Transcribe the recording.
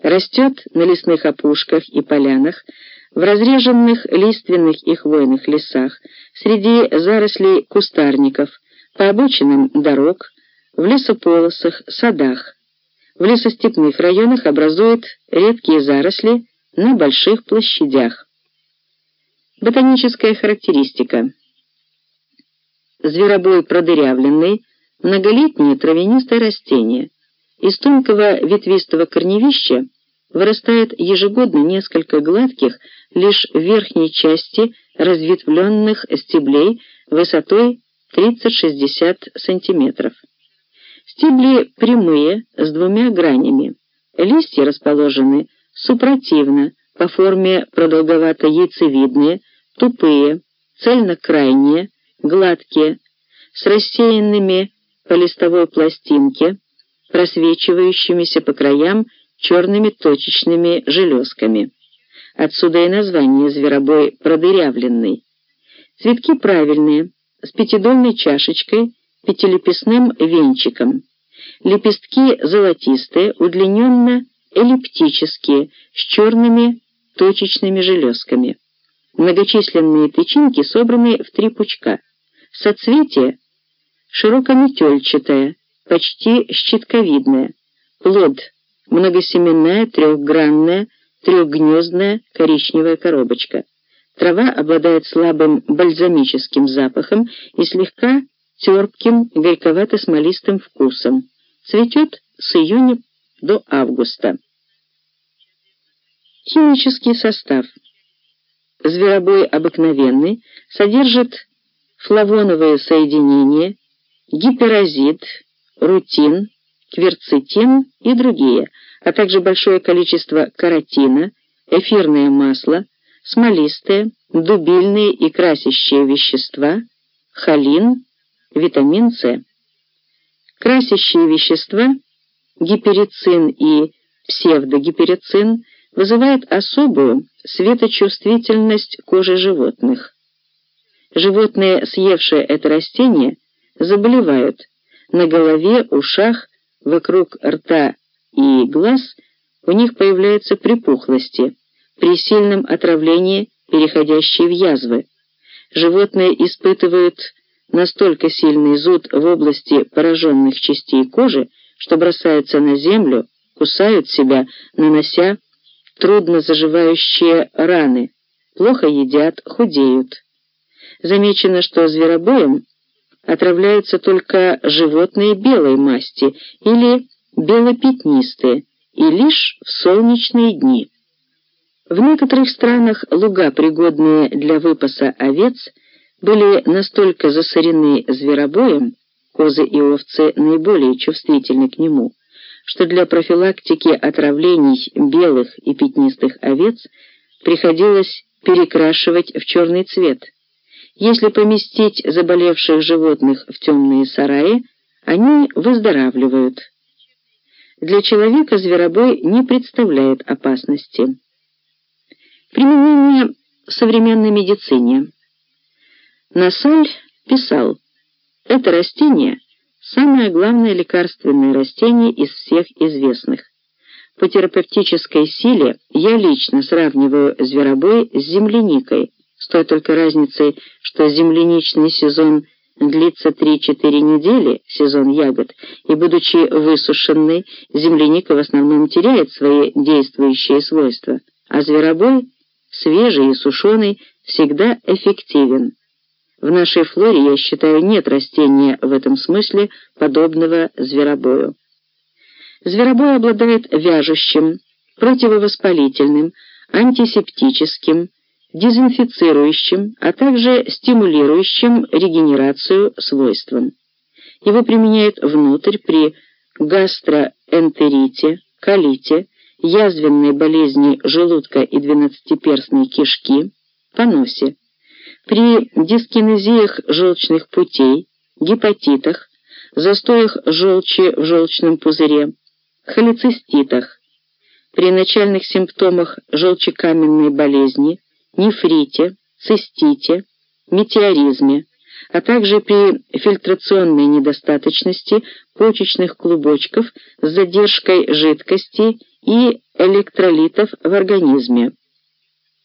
Растет на лесных опушках и полянах, в разреженных лиственных и хвойных лесах, среди зарослей кустарников, по обочинам дорог, в лесополосах, садах. В лесостепных районах образует редкие заросли на больших площадях. Ботаническая характеристика. Зверобой продырявленный, многолетнее травянистое растение. Из тонкого ветвистого корневища вырастает ежегодно несколько гладких, лишь в верхней части разветвленных стеблей высотой 30-60 см. Стебли прямые, с двумя гранями. Листья расположены супротивно, по форме продолговато-яйцевидные, тупые, цельно-крайние, гладкие, с рассеянными по листовой пластинке, просвечивающимися по краям черными точечными железками. Отсюда и название зверобой продырявленный. Цветки правильные, с пятидольной чашечкой, пятилепестным венчиком. Лепестки золотистые, удлиненно-эллиптические, с черными точечными железками. Многочисленные тычинки собраны в три пучка. Соцветие широкометельчатое, почти щитковидное. Плод многосеменная, трехгранная, трехгнездная коричневая коробочка. Трава обладает слабым бальзамическим запахом и слегка терпким горьковато-смолистым вкусом. Цветет с июня до августа. Химический состав. Зверобой обыкновенный содержит флавоновые соединения, гиперозид, рутин, кверцетин и другие, а также большое количество каротина, эфирное масло, смолистые, дубильные и красящие вещества, холин, витамин С. Красящие вещества, гиперицин и псевдогиперицин, вызывают особую светочувствительность кожи животных. Животные, съевшие это растение, заболевают на голове, ушах, вокруг рта и глаз у них появляются припухлости, при сильном отравлении переходящие в язвы. Животные испытывают настолько сильный зуд в области пораженных частей кожи, что бросаются на землю, кусают себя, нанося трудно заживающие раны, плохо едят, худеют. Замечено, что зверобоем отравляются только животные белой масти или белопятнистые, и лишь в солнечные дни. В некоторых странах луга, пригодные для выпаса овец, были настолько засорены зверобоем, козы и овцы наиболее чувствительны к нему, что для профилактики отравлений белых и пятнистых овец приходилось перекрашивать в черный цвет – если поместить заболевших животных в темные сараи, они выздоравливают. Для человека зверобой не представляет опасности. Применение в современной медицине. Насаль писал, это растение – самое главное лекарственное растение из всех известных. По терапевтической силе я лично сравниваю зверобой с земляникой – с той только разницей, что земляничный сезон длится 3-4 недели, сезон ягод, и, будучи высушенной, земляника в основном теряет свои действующие свойства, а зверобой, свежий и сушеный, всегда эффективен. В нашей флоре, я считаю, нет растения в этом смысле, подобного зверобою. Зверобой обладает вяжущим, противовоспалительным, антисептическим, дезинфицирующим, а также стимулирующим регенерацию свойством. Его применяют внутрь при гастроэнтерите, колите, язвенной болезни желудка и двенадцатиперстной кишки, поносе, при дискинезиях желчных путей, гепатитах, застоях желчи в желчном пузыре, холециститах, при начальных симптомах желчекаменной болезни, нефрите, цистите, метеоризме, а также при фильтрационной недостаточности почечных клубочков с задержкой жидкости и электролитов в организме.